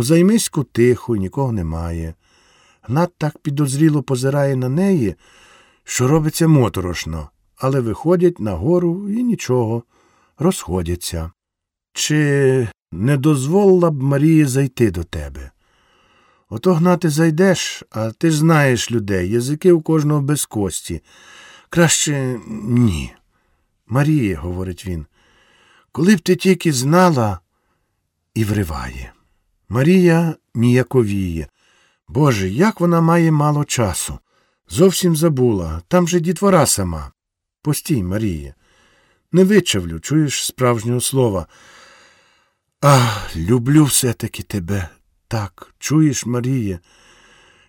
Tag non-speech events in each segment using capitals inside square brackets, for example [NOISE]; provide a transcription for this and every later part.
У займиську тихо, нікого немає. Гнат так підозріло позирає на неї, що робиться моторошно, але виходять на гору і нічого, розходяться. Чи не дозволила б Марії зайти до тебе? Ото гнати зайдеш, а ти ж знаєш людей, язики у кожного без кості. Краще ні. Марія, говорить він, коли б ти тільки знала і вриває. Марія ніяковіє. Боже, як вона має мало часу. Зовсім забула. Там же дітвора сама. Постій, Марія. Не вичавлю, чуєш справжнього слова. Ах, люблю все-таки тебе. Так, чуєш, Марія?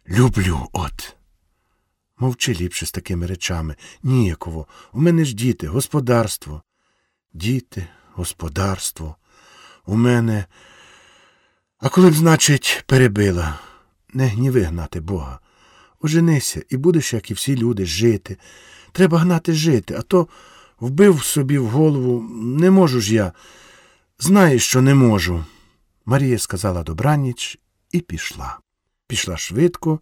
Люблю, от. Мовчи ліпше з такими речами. Ніяково. У мене ж діти, господарство. Діти, господарство. У мене. А коли б, значить, перебила, не гніви гнати Бога. Оженися і будеш, як і всі люди, жити. Треба гнати жити, а то вбив собі в голову не можу ж я. Знаєш, що не можу. Марія сказала добраніч і пішла. Пішла швидко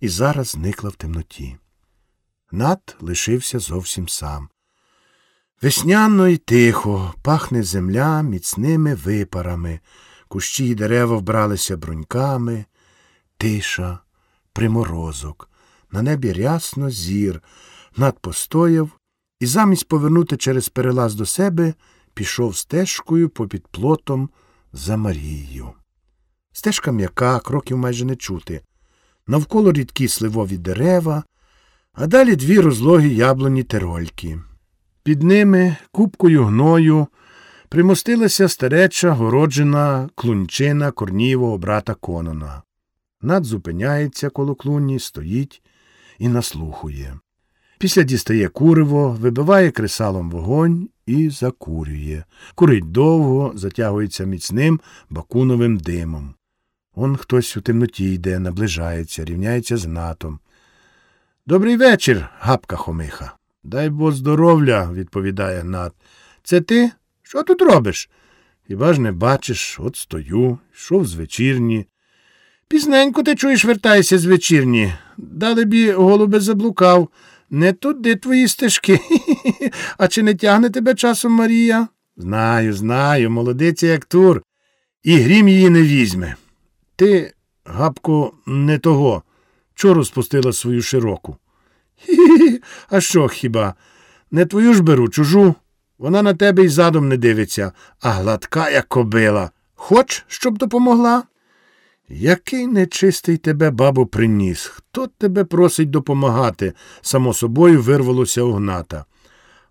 і зараз зникла в темноті. Гнат лишився зовсім сам. Весняно й тихо, пахне земля міцними випарами, кущі й дерева вбралися бруньками, тиша, приморозок, на небі рясно зір, Гнат постояв і замість повернути через перелаз до себе пішов стежкою попід плотом за Марією. Стежка м'яка, кроків майже не чути. Навколо рідкі сливові дерева, а далі дві розлогі яблуні терольки. Під ними купкою гною примостилася стареча городжена клунчина корнівого брата Конона. Над зупиняється коло клуні, стоїть і наслухує. Після дістає куриво, вибиває кресалом вогонь і закурює. Курить довго, затягується міцним бакуновим димом. Он хтось у темноті йде, наближається, рівняється з натом. Добрий вечір, гапка Хомиха. Дай бо здоров'я, відповідає Нат. Це ти? Що тут робиш? Хіба ж не бачиш, от стою, йшов з вечірні. Пізненько ти чуєш, вертаєшся з вечірні. Дали бі голубе заблукав. Не туди твої стежки. [LAUGHS] А чи не тягне тебе часом Марія? Знаю, знаю, молодиця, як тур, і грім її не візьме. Ти, гапко, не того. Чору спустила свою широку. [LAUGHS] Хі-хі, а що хіба? Не твою ж беру, чужу. Вона на тебе й задом не дивиться, а гладка, як кобила. Хоч, щоб допомогла? Який нечистий тебе, бабу, приніс? Хто тебе просить допомагати? само собою вирвалося у гната.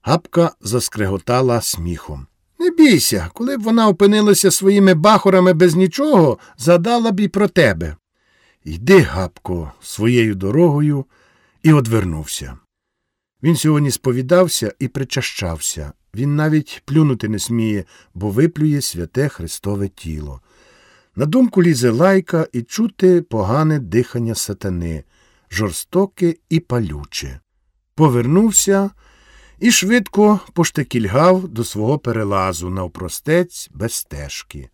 Гапка заскреготала сміхом. Не бійся, коли б вона опинилася своїми бахорами без нічого, задала б і про тебе. Йди, Гапко, своєю дорогою і одвернувся. Він сьогодні сповідався і причащався. Він навіть плюнути не сміє, бо виплює святе Христове тіло. На думку лізе лайка і чути погане дихання сатани, жорстоке і палюче. Повернувся і швидко поштекільгав до свого перелазу навпростець без стежки.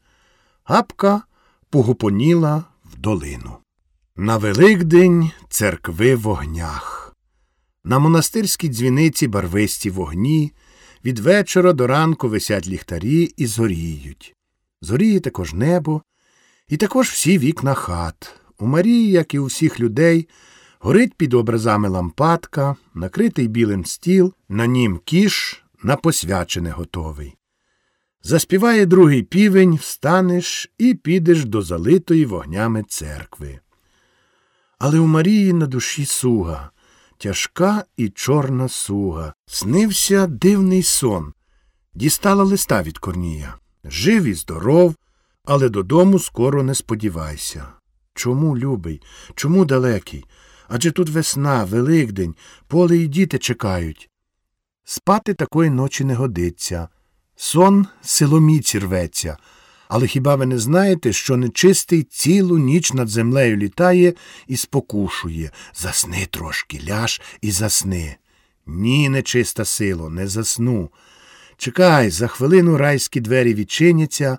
Гапка погупоніла в долину. На Великдень церкви в огнях. На монастирській дзвіниці барвисті вогні, від вечора до ранку висять ліхтарі і зоріють. Зоріє також небо, і також всі вікна хат. У Марії, як і у всіх людей, горить під образами лампадка, накритий білим стіл, на нім кіш на посвячене готовий. Заспіває другий півень, встанеш і підеш до залитої вогнями церкви. Але у Марії на душі суга, тяжка і чорна суга. Снився дивний сон. Дістала листа від Корнія. Жив і здоров, але додому скоро не сподівайся. Чому, любий, чому далекий? Адже тут весна, Великдень, поле і діти чекають. Спати такої ночі не годиться. Сон силоміці рветься. Але хіба ви не знаєте, що нечистий цілу ніч над землею літає і спокушує засни трошки, ляж і засни. Ні, нечиста сило, не засну. Чекай, за хвилину райські двері відчиняться,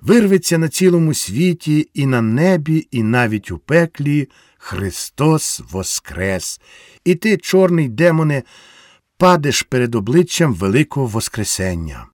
Вирветься на цілому світі, і на небі, і навіть у пеклі Христос Воскрес. І ти, чорний демоне, падеш перед обличчям Великого Воскресення.